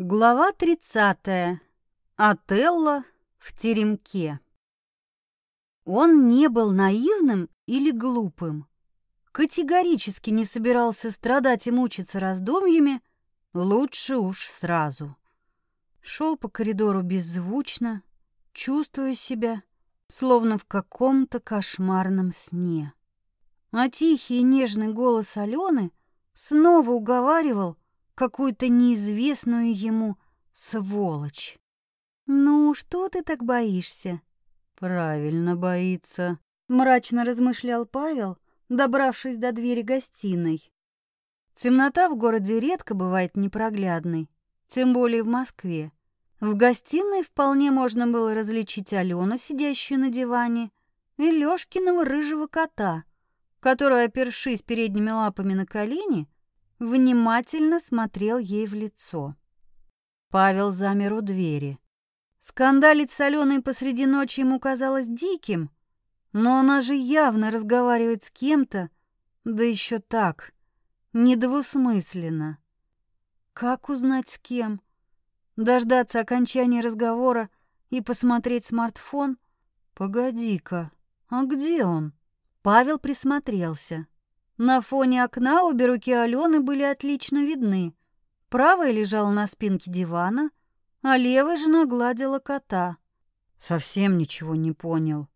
Глава 30. Отелло в теремке. Он не был наивным или глупым. Категорически не собирался страдать и мучиться раздумьями, лучше уж сразу. Шел по коридору беззвучно, чувствуя себя, словно в каком-то кошмарном сне. А тихий и нежный голос Алены снова уговаривал — какую-то неизвестную ему сволочь. «Ну, что ты так боишься?» «Правильно боится», — мрачно размышлял Павел, добравшись до двери гостиной. Темнота в городе редко бывает непроглядной, тем более в Москве. В гостиной вполне можно было различить Алену, сидящую на диване, и Лёшкиного рыжего кота, который, опершись передними лапами на колени, внимательно смотрел ей в лицо. Павел замер у двери. Скандалить с Аленой посреди ночи ему казалось диким, но она же явно разговаривает с кем-то, да еще так, недвусмысленно. Как узнать с кем? Дождаться окончания разговора и посмотреть смартфон? Погоди-ка, а где он? Павел присмотрелся. На фоне окна обе руки Алены были отлично видны. Правая лежала на спинке дивана, а левая же нагладила кота. Совсем ничего не понял.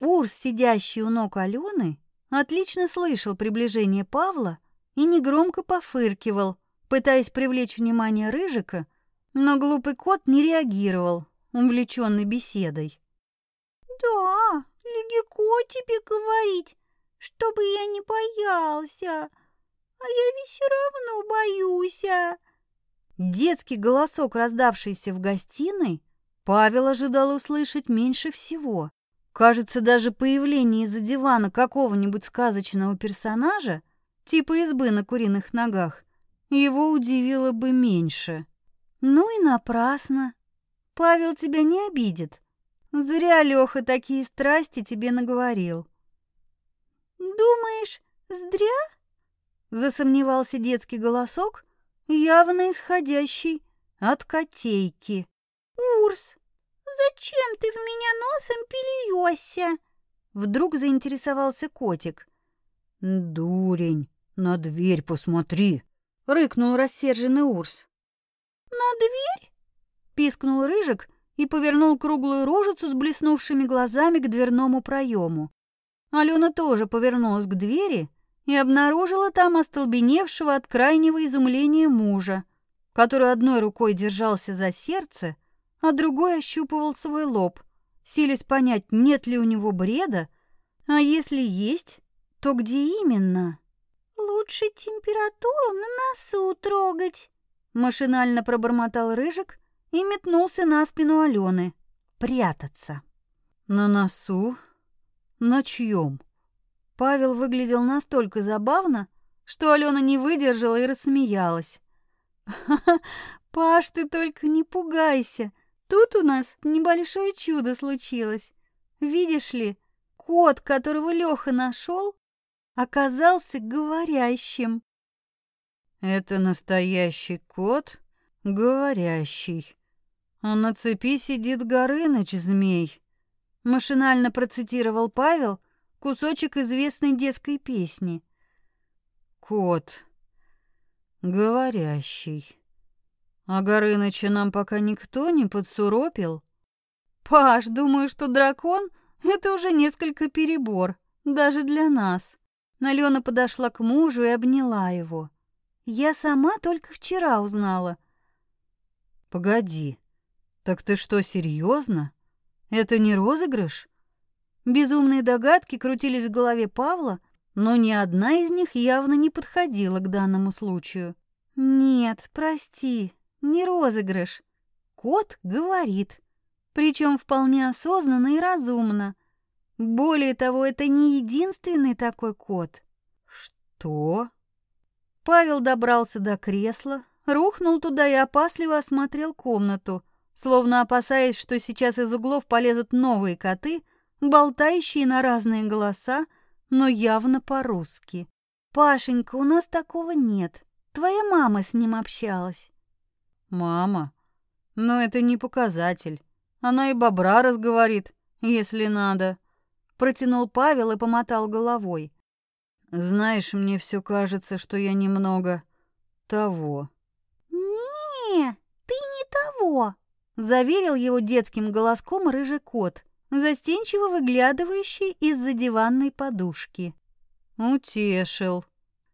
Урс, сидящий у ног Алены, отлично слышал приближение Павла и негромко пофыркивал, пытаясь привлечь внимание Рыжика, но глупый кот не реагировал, увлеченный беседой. «Да, легко тебе говорить чтобы я не боялся. А я ведь все равно боюсь. Детский голосок, раздавшийся в гостиной, Павел ожидал услышать меньше всего. Кажется, даже появление из-за дивана какого-нибудь сказочного персонажа, типа избы на куриных ногах, его удивило бы меньше. Ну и напрасно. Павел тебя не обидит. Зря Леха такие страсти тебе наговорил. «Думаешь, зря?» Засомневался детский голосок, явно исходящий от котейки. «Урс, зачем ты в меня носом пильёшься?» Вдруг заинтересовался котик. «Дурень, на дверь посмотри!» — рыкнул рассерженный Урс. «На дверь?» — пискнул Рыжик и повернул круглую рожицу с блеснувшими глазами к дверному проему. Алена тоже повернулась к двери и обнаружила там остолбеневшего от крайнего изумления мужа, который одной рукой держался за сердце, а другой ощупывал свой лоб, силясь понять, нет ли у него бреда, а если есть, то где именно. «Лучше температуру на носу трогать», — машинально пробормотал Рыжик и метнулся на спину Алены. Прятаться. «На носу на чьем? Павел выглядел настолько забавно, что Алена не выдержала и рассмеялась. «Ха-ха, Паш, ты только не пугайся. Тут у нас небольшое чудо случилось. Видишь ли, кот, которого Леха нашел, оказался говорящим». «Это настоящий кот, говорящий. А на цепи сидит Горыныч-змей. Машинально процитировал Павел кусочек известной детской песни. Кот. Говорящий. А Горыныча нам пока никто не подсуропил. Паш, думаю, что дракон — это уже несколько перебор, даже для нас. Алена подошла к мужу и обняла его. Я сама только вчера узнала. Погоди, так ты что, серьезно? Это не розыгрыш? Безумные догадки крутились в голове Павла, но ни одна из них явно не подходила к данному случаю. Нет, прости, не розыгрыш. Кот говорит, причем вполне осознанно и разумно. Более того, это не единственный такой кот. Что? Павел добрался до кресла, рухнул туда и опасливо осмотрел комнату – словно опасаясь, что сейчас из углов полезут новые коты, болтающие на разные голоса, но явно по-русски. «Пашенька, у нас такого нет. Твоя мама с ним общалась». Мама. Но это не показатель. Она и бобра разговорит, если надо. Протянул Павел и помотал головой. Знаешь, мне все кажется, что я немного того. Не, ты не того, заверил его детским голоском рыжий кот, застенчиво выглядывающий из-за диванной подушки. Утешил,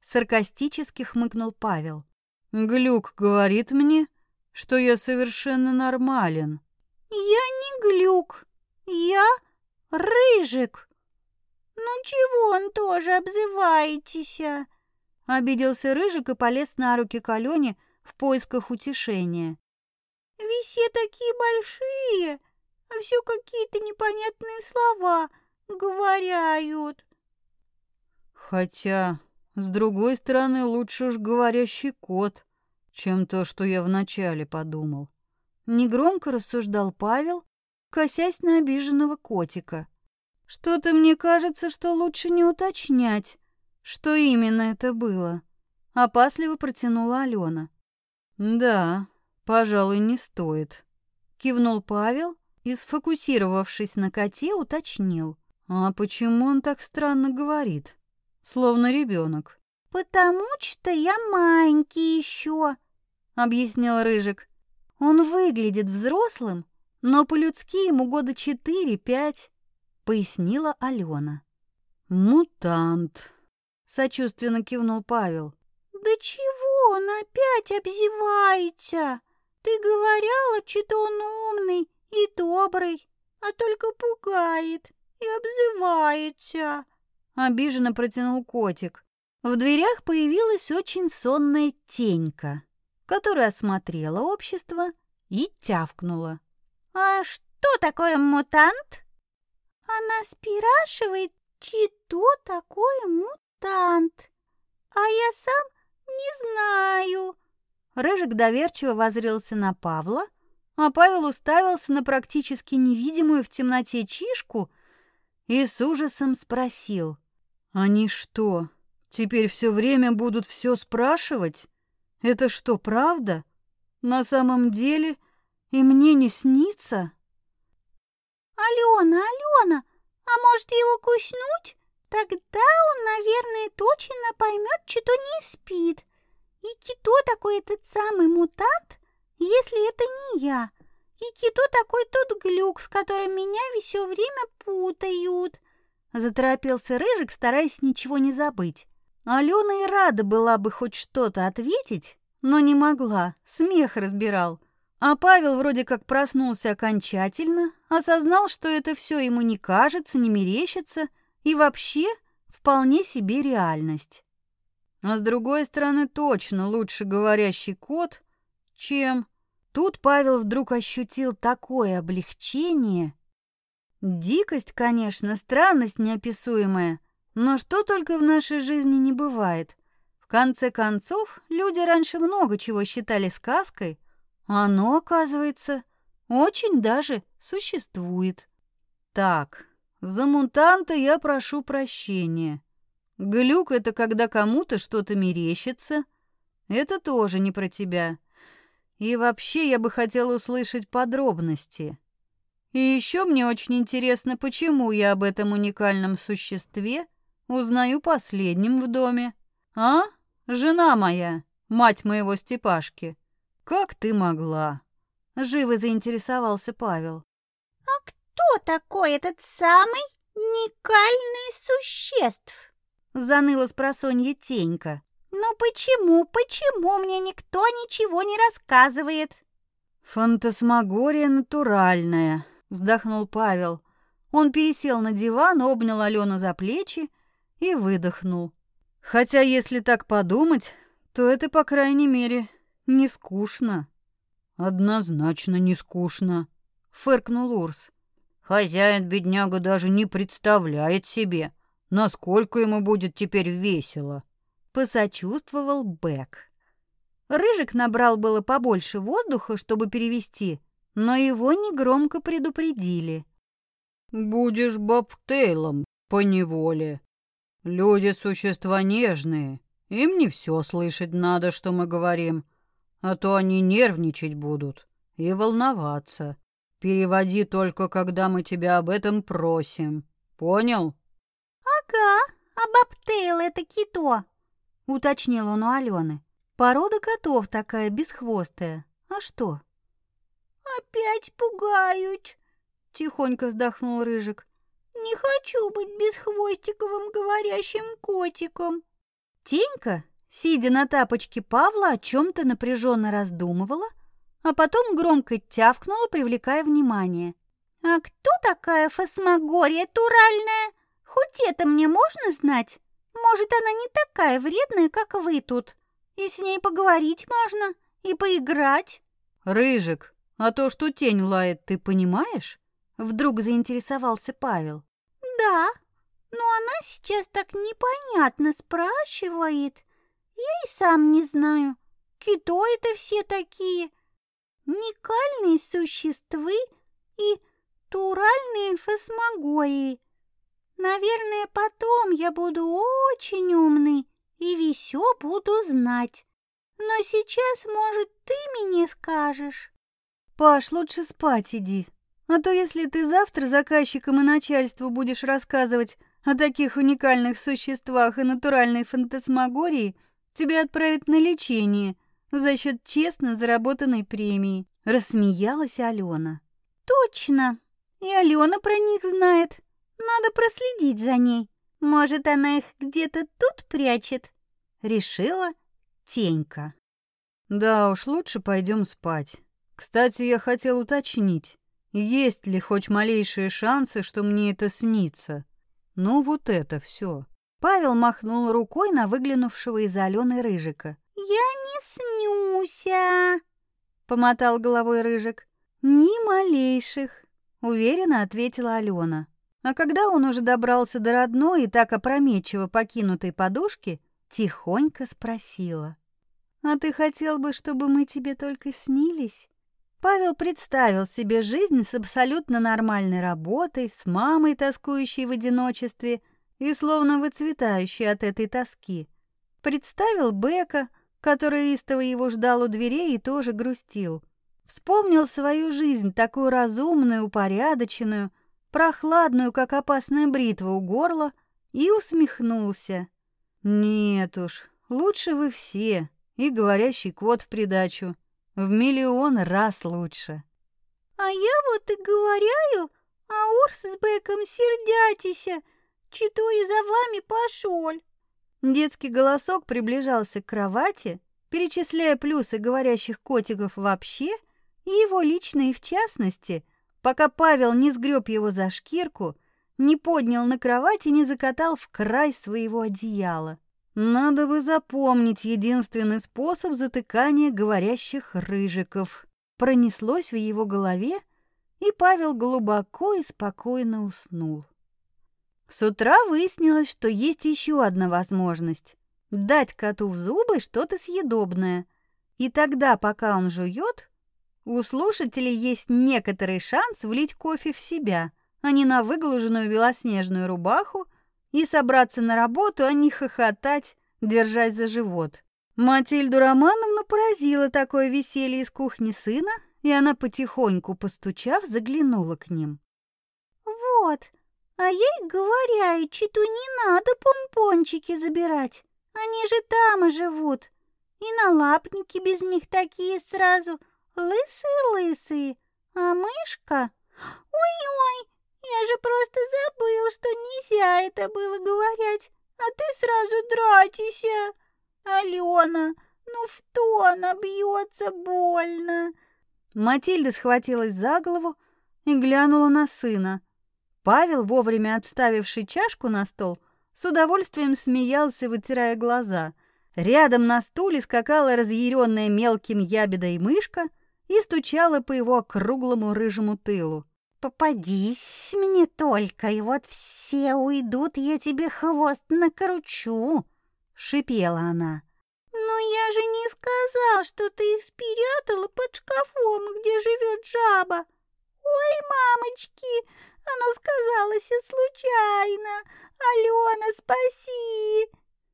саркастически хмыкнул Павел. Глюк говорит мне, что я совершенно нормален. Я не глюк, я рыжик. Ну чего он тоже обзываетесь? Обиделся рыжик и полез на руки к Алене в поисках утешения. Вы все такие большие, а все какие-то непонятные слова говорят. Хотя, с другой стороны, лучше уж говорящий кот, чем то, что я вначале подумал. Негромко рассуждал Павел, косясь на обиженного котика. Что-то мне кажется, что лучше не уточнять, что именно это было. Опасливо протянула Алена. Да, пожалуй, не стоит. Кивнул Павел и, сфокусировавшись на коте, уточнил. А почему он так странно говорит? Словно ребенок. Потому что я маленький еще, объяснил Рыжик. Он выглядит взрослым, но по-людски ему года четыре-пять, пояснила Алена. Мутант, сочувственно кивнул Павел. Да чего он опять обзывается? Ты говорила, что он умный и добрый, а только пугает и обзывается. Обиженно протянул котик. В дверях появилась очень сонная тенька которая осмотрела общество и тявкнула. «А что такое мутант?» Она спрашивает, что такое мутант. А я сам не знаю. Рыжик доверчиво возрился на Павла, а Павел уставился на практически невидимую в темноте чишку и с ужасом спросил. «Они что, теперь все время будут все спрашивать?» Это что, правда? На самом деле и мне не снится? Алена, Алена, а может его куснуть? Тогда он, наверное, точно поймет, что не спит. И кто такой этот самый мутант, если это не я? И кто такой тот глюк, с которым меня все время путают? Заторопился Рыжик, стараясь ничего не забыть. Алена и рада была бы хоть что-то ответить, но не могла, смех разбирал. А Павел вроде как проснулся окончательно, осознал, что это все ему не кажется, не мерещится и вообще вполне себе реальность. А с другой стороны, точно лучше говорящий кот, чем... Тут Павел вдруг ощутил такое облегчение. Дикость, конечно, странность неописуемая, но что только в нашей жизни не бывает. В конце концов, люди раньше много чего считали сказкой, а оно, оказывается, очень даже существует. Так, за мутанта я прошу прощения. Глюк — это когда кому-то что-то мерещится. Это тоже не про тебя. И вообще я бы хотела услышать подробности. И еще мне очень интересно, почему я об этом уникальном существе Узнаю последним в доме. А? Жена моя, мать моего Степашки. Как ты могла? Живо заинтересовался Павел. А кто такой этот самый уникальный существ? Заныла спросонья Тенька. Ну почему, почему мне никто ничего не рассказывает? Фантасмагория натуральная, вздохнул Павел. Он пересел на диван, обнял Алену за плечи и выдохнул. Хотя, если так подумать, то это, по крайней мере, не скучно. Однозначно не скучно, фыркнул Урс. Хозяин бедняга даже не представляет себе, насколько ему будет теперь весело, посочувствовал Бэк. Рыжик набрал было побольше воздуха, чтобы перевести, но его негромко предупредили. Будешь бобтейлом по неволе. Люди — существа нежные, им не все слышать надо, что мы говорим. а то они нервничать будут и волноваться. Переводи только, когда мы тебя об этом просим. Понял? Ага, бобтейл это кито, уточнил он у Алены. Порода котов такая бесхвостая. А что? Опять пугают, тихонько вздохнул Рыжик. Не хочу быть бесхвостиковым говорящим котиком. Тенька, сидя на тапочке Павла, о чем-то напряженно раздумывала, а потом громко тявкнула, привлекая внимание. «А кто такая фасмагория туральная? Хоть это мне можно знать? Может, она не такая вредная, как вы тут? И с ней поговорить можно, и поиграть?» «Рыжик, а то, что тень лает, ты понимаешь?» Вдруг заинтересовался Павел. «Да, но она сейчас так непонятно спрашивает. Я и сам не знаю, кто это все такие. Никальные существы и туральные фасмагории. Наверное, потом я буду очень умный и все буду знать. Но сейчас, может, ты мне скажешь?» «Паш, лучше спать иди», а то если ты завтра заказчикам и начальству будешь рассказывать о таких уникальных существах и натуральной фантасмагории, тебя отправят на лечение за счет честно заработанной премии. Рассмеялась Алена. Точно. И Алена про них знает. Надо проследить за ней. Может, она их где-то тут прячет? Решила Тенька. Да уж, лучше пойдем спать. Кстати, я хотел уточнить. Есть ли хоть малейшие шансы, что мне это снится? Ну вот это все. Павел махнул рукой на выглянувшего из Алены Рыжика. «Я не снюся!» — помотал головой Рыжик. «Ни малейших!» — уверенно ответила Алена. А когда он уже добрался до родной и так опрометчиво покинутой подушки, тихонько спросила. «А ты хотел бы, чтобы мы тебе только снились?» Павел представил себе жизнь с абсолютно нормальной работой, с мамой, тоскующей в одиночестве и словно выцветающей от этой тоски. Представил Бека, который истово его ждал у дверей и тоже грустил. Вспомнил свою жизнь, такую разумную, упорядоченную, прохладную, как опасная бритва у горла, и усмехнулся. «Нет уж, лучше вы все, и говорящий кот в придачу». В миллион раз лучше. А я вот и говоряю, а Урс с Беком сердятися, и за вами пошел. Детский голосок приближался к кровати, перечисляя плюсы говорящих котиков вообще и его личные в частности, пока Павел не сгреб его за шкирку, не поднял на кровать и не закатал в край своего одеяла. Надо бы запомнить единственный способ затыкания говорящих рыжиков. Пронеслось в его голове, и Павел глубоко и спокойно уснул. С утра выяснилось, что есть еще одна возможность — дать коту в зубы что-то съедобное. И тогда, пока он жует, у слушателей есть некоторый шанс влить кофе в себя, а не на выглаженную белоснежную рубаху и собраться на работу, а не хохотать, держась за живот. Матильду Романовну поразило такое веселье из кухни сына, и она, потихоньку постучав, заглянула к ним. «Вот, а ей говоря, читу не надо помпончики забирать, они же там и живут, и налапники без них такие сразу, лысые-лысые, а мышка... Ой-ой, я же просто забыл, что нельзя это было говорить, а ты сразу дратися. Алена, ну что она бьется больно?» Матильда схватилась за голову и глянула на сына. Павел, вовремя отставивший чашку на стол, с удовольствием смеялся, вытирая глаза. Рядом на стуле скакала разъяренная мелким ябедой мышка и стучала по его круглому рыжему тылу. Попадись мне только, и вот все уйдут, я тебе хвост накручу, шипела она. Но я же не сказал, что ты их спрятала под шкафом, где живет жаба. Ой, мамочки, оно сказалось и случайно. Алена, спаси!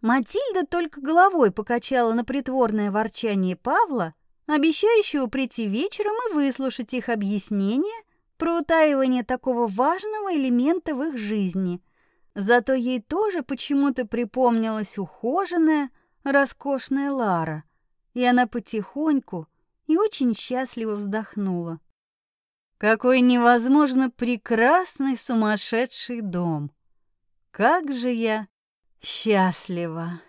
Матильда только головой покачала на притворное ворчание Павла, обещающего прийти вечером и выслушать их объяснения про утаивание такого важного элемента в их жизни. Зато ей тоже почему-то припомнилась ухоженная, роскошная Лара, и она потихоньку и очень счастливо вздохнула. Какой невозможно прекрасный сумасшедший дом! Как же я счастлива!